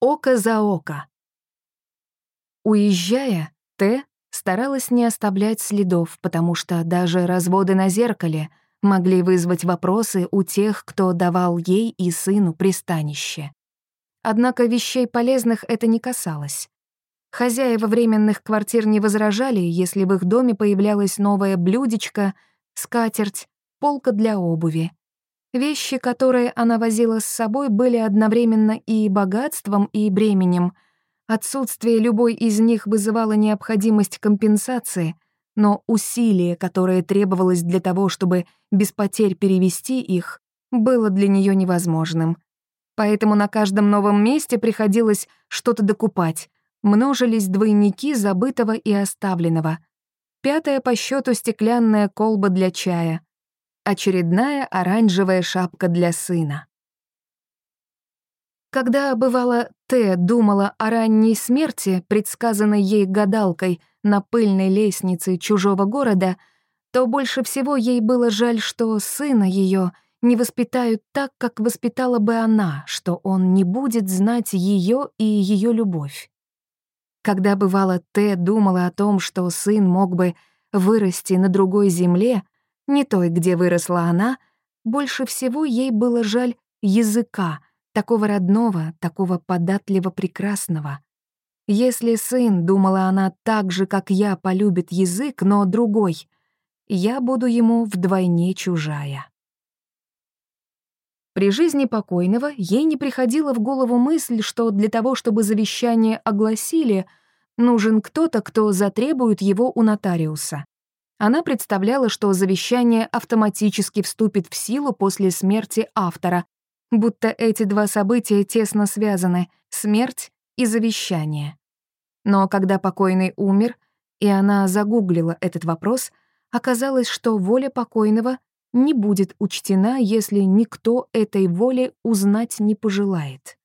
Око за око. Уезжая, Т старалась не оставлять следов, потому что даже разводы на зеркале могли вызвать вопросы у тех, кто давал ей и сыну пристанище. Однако вещей полезных это не касалось. Хозяева временных квартир не возражали, если в их доме появлялось новое блюдечко, скатерть, полка для обуви. Вещи, которые она возила с собой, были одновременно и богатством, и бременем. Отсутствие любой из них вызывало необходимость компенсации, но усилие, которое требовалось для того, чтобы без потерь перевести их, было для нее невозможным. Поэтому на каждом новом месте приходилось что-то докупать. Множились двойники забытого и оставленного. Пятая по счету стеклянная колба для чая — очередная оранжевая шапка для сына. Когда, бывало, Т думала о ранней смерти, предсказанной ей гадалкой на пыльной лестнице чужого города, то больше всего ей было жаль, что сына ее не воспитают так, как воспитала бы она, что он не будет знать ее и ее любовь. Когда, бывало, Т думала о том, что сын мог бы вырасти на другой земле, не той, где выросла она, больше всего ей было жаль языка, такого родного, такого податливо прекрасного. Если сын, думала она, так же, как я, полюбит язык, но другой, я буду ему вдвойне чужая. При жизни покойного ей не приходила в голову мысль, что для того, чтобы завещание огласили, нужен кто-то, кто затребует его у нотариуса. Она представляла, что завещание автоматически вступит в силу после смерти автора, будто эти два события тесно связаны — смерть и завещание. Но когда покойный умер, и она загуглила этот вопрос, оказалось, что воля покойного не будет учтена, если никто этой воли узнать не пожелает.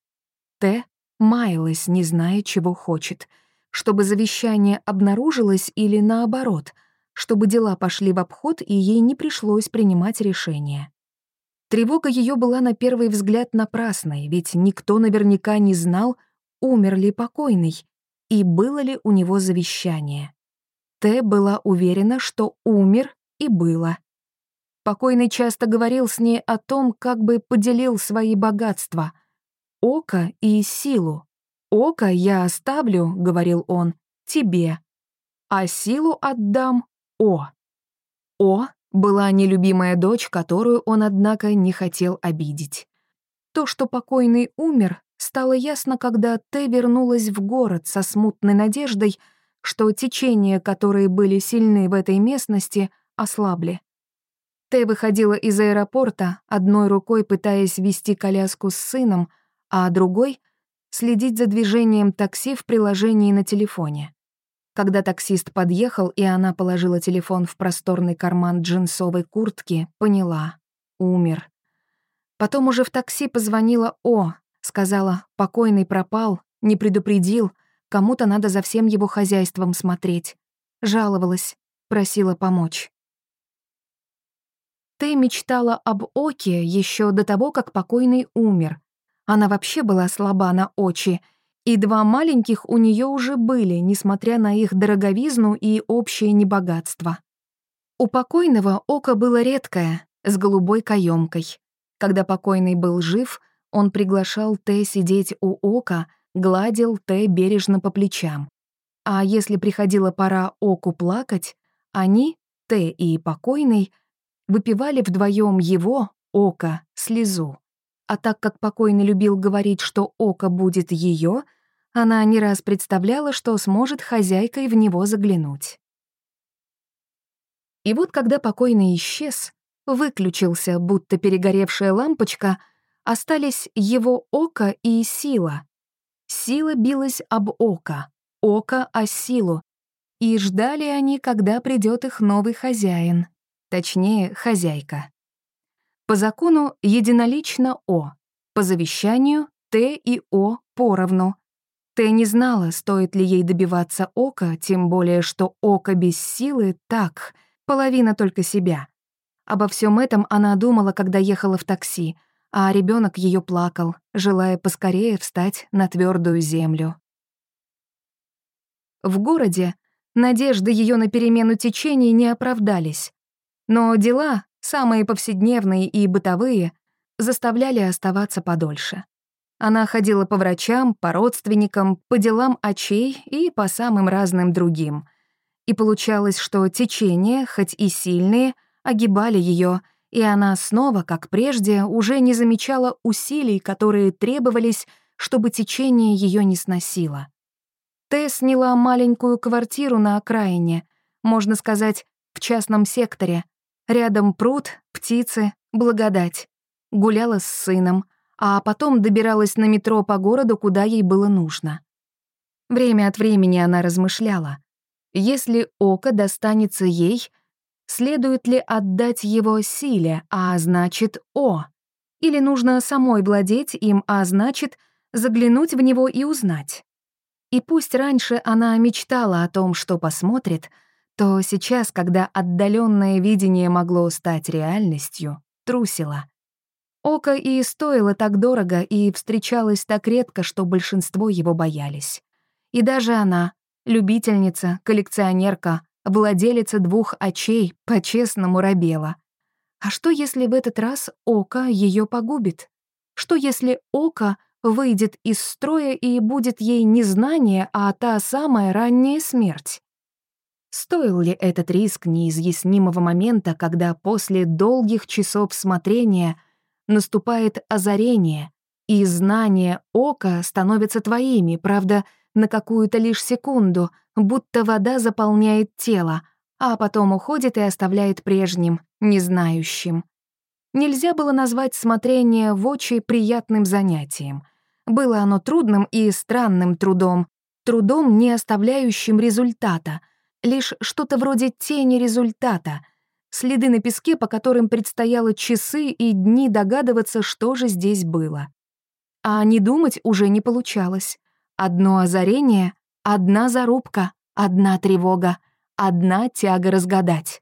Т маялась, не зная, чего хочет, чтобы завещание обнаружилось или наоборот — чтобы дела пошли в обход и ей не пришлось принимать решения. Тревога ее была на первый взгляд напрасной, ведь никто наверняка не знал, умер ли покойный и было ли у него завещание. Т была уверена, что умер и было. Покойный часто говорил с ней о том, как бы поделил свои богатства. «Око и силу. Око я оставлю, — говорил он, — тебе, а силу отдам о. О была нелюбимая дочь, которую он, однако, не хотел обидеть. То, что покойный умер, стало ясно, когда Т вернулась в город со смутной надеждой, что течения, которые были сильны в этой местности, ослабли. Т выходила из аэропорта, одной рукой пытаясь вести коляску с сыном, а другой — следить за движением такси в приложении на телефоне. Когда таксист подъехал, и она положила телефон в просторный карман джинсовой куртки, поняла — умер. Потом уже в такси позвонила О, сказала, покойный пропал, не предупредил, кому-то надо за всем его хозяйством смотреть. Жаловалась, просила помочь. Ты мечтала об Оке еще до того, как покойный умер. Она вообще была слаба на очи — и два маленьких у нее уже были, несмотря на их дороговизну и общее небогатство. У покойного око было редкое, с голубой каемкой. Когда покойный был жив, он приглашал Т сидеть у ока, гладил Т бережно по плечам. А если приходила пора оку плакать, они, Т и покойный, выпивали вдвоем его, око, слезу. А так как покойный любил говорить, что око будет ее, она не раз представляла, что сможет хозяйкой в него заглянуть. И вот когда покойный исчез, выключился, будто перегоревшая лампочка, остались его око и сила. Сила билась об око, око о силу, и ждали они, когда придет их новый хозяин, точнее, хозяйка. По закону единолично О, по завещанию Т и О поровну, ты не знала, стоит ли ей добиваться ока, тем более, что око без силы — так, половина только себя. Обо всем этом она думала, когда ехала в такси, а ребенок ее плакал, желая поскорее встать на твердую землю. В городе надежды ее на перемену течений не оправдались, но дела, самые повседневные и бытовые, заставляли оставаться подольше. Она ходила по врачам, по родственникам, по делам очей и по самым разным другим. И получалось, что течения, хоть и сильные, огибали ее, и она снова, как прежде, уже не замечала усилий, которые требовались, чтобы течение ее не сносило. Тесс сняла маленькую квартиру на окраине, можно сказать, в частном секторе. Рядом пруд, птицы, благодать. Гуляла с сыном — а потом добиралась на метро по городу, куда ей было нужно. Время от времени она размышляла. Если око достанется ей, следует ли отдать его силе, а значит О? Или нужно самой владеть им, а значит заглянуть в него и узнать? И пусть раньше она мечтала о том, что посмотрит, то сейчас, когда отдаленное видение могло стать реальностью, трусила — Око и стоило так дорого и встречалось так редко, что большинство его боялись. И даже она, любительница, коллекционерка, владелица двух очей, по-честному робела. А что, если в этот раз Око ее погубит? Что, если Око выйдет из строя и будет ей не знание, а та самая ранняя смерть? Стоил ли этот риск неизъяснимого момента, когда после долгих часов смотрения наступает озарение, и знание ока становятся твоими, правда, на какую-то лишь секунду, будто вода заполняет тело, а потом уходит и оставляет прежним, незнающим. Нельзя было назвать смотрение в очи приятным занятием. Было оно трудным и странным трудом, трудом, не оставляющим результата, лишь что-то вроде тени результата — следы на песке, по которым предстояло часы и дни догадываться, что же здесь было. А не думать уже не получалось. Одно озарение, одна зарубка, одна тревога, одна тяга разгадать.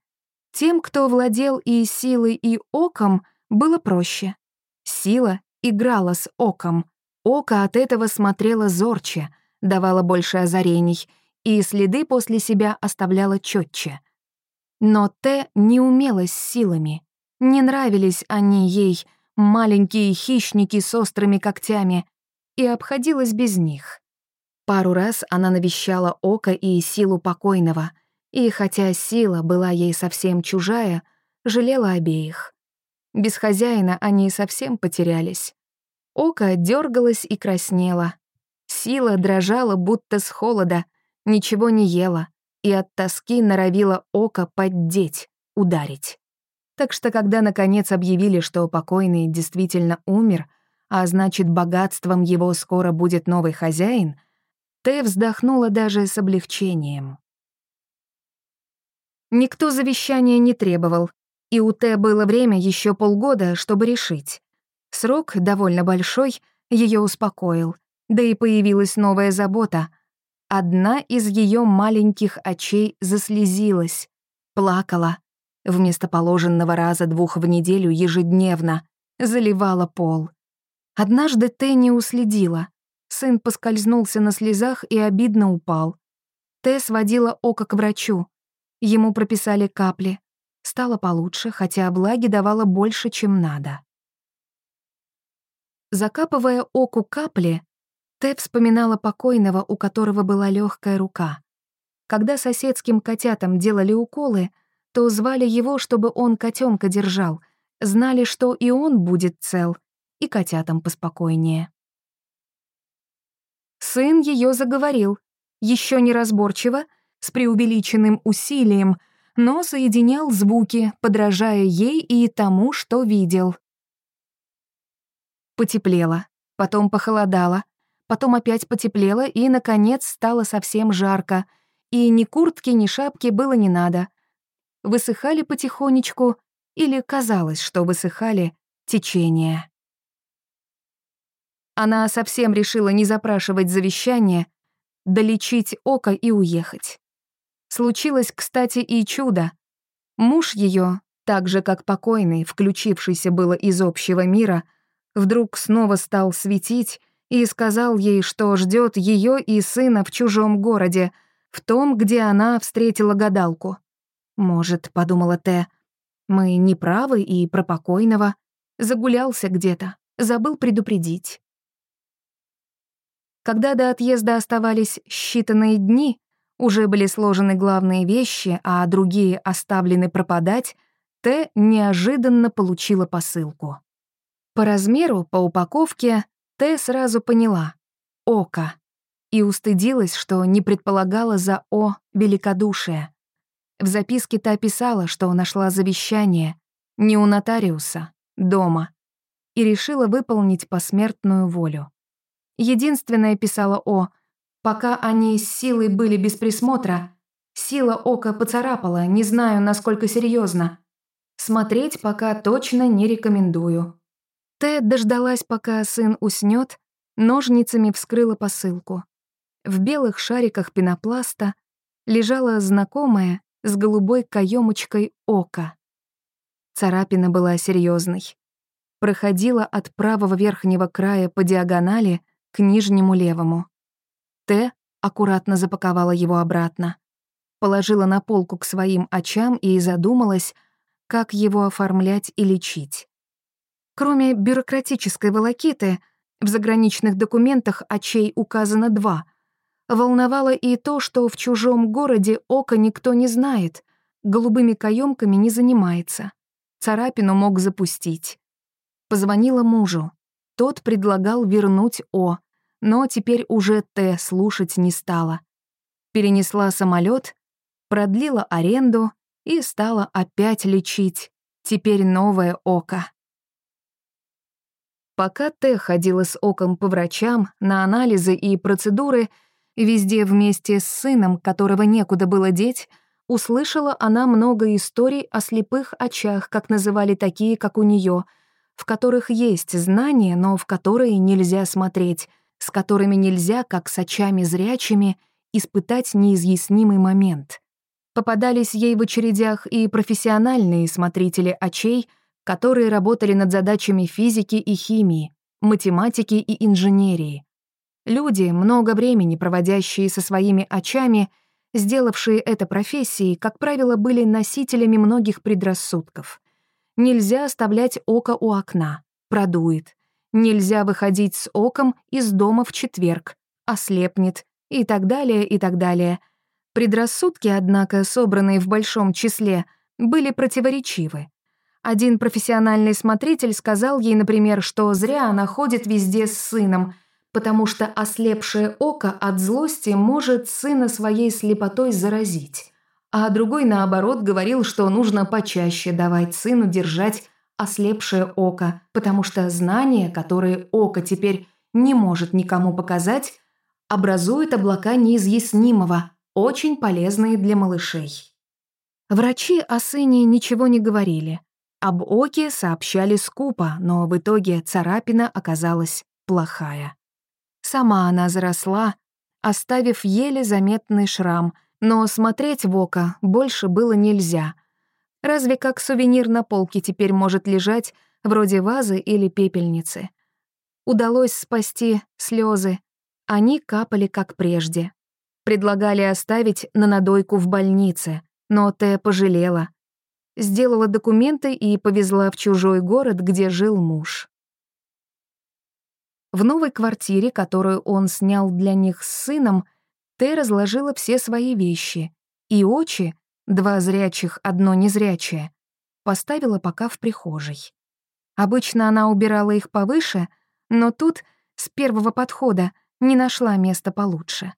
Тем, кто владел и силой, и оком, было проще. Сила играла с оком. Око от этого смотрело зорче, давало больше озарений, и следы после себя оставляло четче — но Т не умела с силами. Не нравились они ей, маленькие хищники с острыми когтями, и обходилась без них. Пару раз она навещала Ока и силу покойного, и хотя сила была ей совсем чужая, жалела обеих. Без хозяина они совсем потерялись. Око дергалось и краснело. Сила дрожала, будто с холода, ничего не ела, и от тоски норовила око поддеть, ударить. Так что когда наконец объявили, что покойный действительно умер, а значит, богатством его скоро будет новый хозяин, Тэ вздохнула даже с облегчением. Никто завещания не требовал, и у Тэ было время еще полгода, чтобы решить. Срок, довольно большой, ее успокоил, да и появилась новая забота — Одна из ее маленьких очей заслезилась, плакала. Вместо положенного раза двух в неделю ежедневно заливала пол. Однажды Тэ не уследила. Сын поскользнулся на слезах и обидно упал. Тэ сводила око к врачу. Ему прописали капли. Стало получше, хотя влаги давала больше, чем надо. Закапывая оку капли, Тэ вспоминала покойного, у которого была легкая рука. Когда соседским котятам делали уколы, то звали его, чтобы он котенка держал, знали, что и он будет цел, и котятам поспокойнее. Сын ее заговорил, еще неразборчиво, с преувеличенным усилием, но соединял звуки, подражая ей и тому, что видел. Потеплело, потом похолодало, потом опять потеплело и, наконец, стало совсем жарко, и ни куртки, ни шапки было не надо. Высыхали потихонечку, или казалось, что высыхали, течения. Она совсем решила не запрашивать завещание, долечить око и уехать. Случилось, кстати, и чудо. Муж ее, так же как покойный, включившийся было из общего мира, Вдруг снова стал светить и сказал ей, что ждет ее и сына в чужом городе, в том, где она встретила гадалку. «Может, — подумала Т, — мы не правы и про покойного. Загулялся где-то, забыл предупредить». Когда до отъезда оставались считанные дни, уже были сложены главные вещи, а другие оставлены пропадать, Т неожиданно получила посылку. По размеру, по упаковке, Т сразу поняла — око, и устыдилась, что не предполагала за О великодушие. В записке та писала, что нашла завещание не у нотариуса, дома, и решила выполнить посмертную волю. Единственное, писала О, пока они с силой были без присмотра, сила ока поцарапала, не знаю, насколько серьезно. Смотреть пока точно не рекомендую. Т дождалась, пока сын уснет, ножницами вскрыла посылку. В белых шариках пенопласта лежала знакомая с голубой каемочкой ока. Царапина была серьезной. Проходила от правого верхнего края по диагонали к нижнему левому. Т аккуратно запаковала его обратно, положила на полку к своим очам и задумалась, как его оформлять и лечить. Кроме бюрократической волокиты, в заграничных документах очей указано два. Волновало и то, что в чужом городе око никто не знает, голубыми каемками не занимается. Царапину мог запустить. Позвонила мужу. Тот предлагал вернуть О, но теперь уже Т слушать не стала. Перенесла самолет, продлила аренду и стала опять лечить. Теперь новое око. Пока Т ходила с оком по врачам, на анализы и процедуры, везде вместе с сыном, которого некуда было деть, услышала она много историй о слепых очах, как называли такие, как у нее, в которых есть знания, но в которые нельзя смотреть, с которыми нельзя, как с очами зрячими, испытать неизъяснимый момент. Попадались ей в очередях и профессиональные смотрители очей, которые работали над задачами физики и химии, математики и инженерии. Люди, много времени проводящие со своими очами, сделавшие это профессией, как правило, были носителями многих предрассудков. Нельзя оставлять око у окна, продует. Нельзя выходить с оком из дома в четверг, ослепнет и так далее, и так далее. Предрассудки, однако, собранные в большом числе, были противоречивы. Один профессиональный смотритель сказал ей, например, что зря она ходит везде с сыном, потому что ослепшее око от злости может сына своей слепотой заразить. А другой, наоборот, говорил, что нужно почаще давать сыну держать ослепшее око, потому что знания, которые око теперь не может никому показать, образуют облака неизъяснимого, очень полезные для малышей. Врачи о сыне ничего не говорили. Об оке сообщали скупо, но в итоге царапина оказалась плохая. Сама она заросла, оставив еле заметный шрам, но смотреть в око больше было нельзя — Разве как сувенир на полке теперь может лежать, вроде вазы или пепельницы. Удалось спасти слезы. Они капали как прежде. Предлагали оставить на надойку в больнице, но Т пожалела. Сделала документы и повезла в чужой город, где жил муж. В новой квартире, которую он снял для них с сыном, Т разложила все свои вещи, и очи два зрячих, одно незрячее, поставила пока в прихожей. Обычно она убирала их повыше, но тут, с первого подхода, не нашла места получше.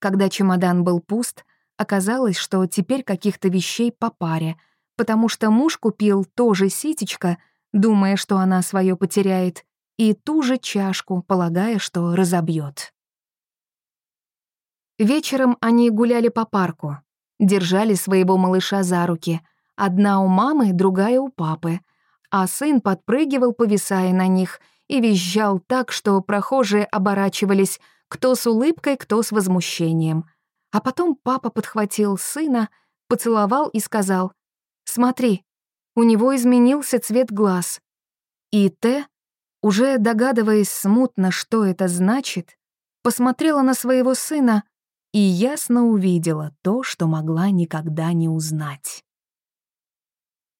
Когда чемодан был пуст, оказалось, что теперь каких-то вещей по паре, потому что муж купил тоже ситечко, думая, что она свое потеряет, и ту же чашку, полагая, что разобьет. Вечером они гуляли по парку, держали своего малыша за руки. Одна у мамы, другая у папы. А сын подпрыгивал, повисая на них, и визжал так, что прохожие оборачивались, кто с улыбкой, кто с возмущением. А потом папа подхватил сына, поцеловал и сказал, «Смотри, у него изменился цвет глаз». И Т Уже догадываясь смутно, что это значит, посмотрела на своего сына и ясно увидела то, что могла никогда не узнать.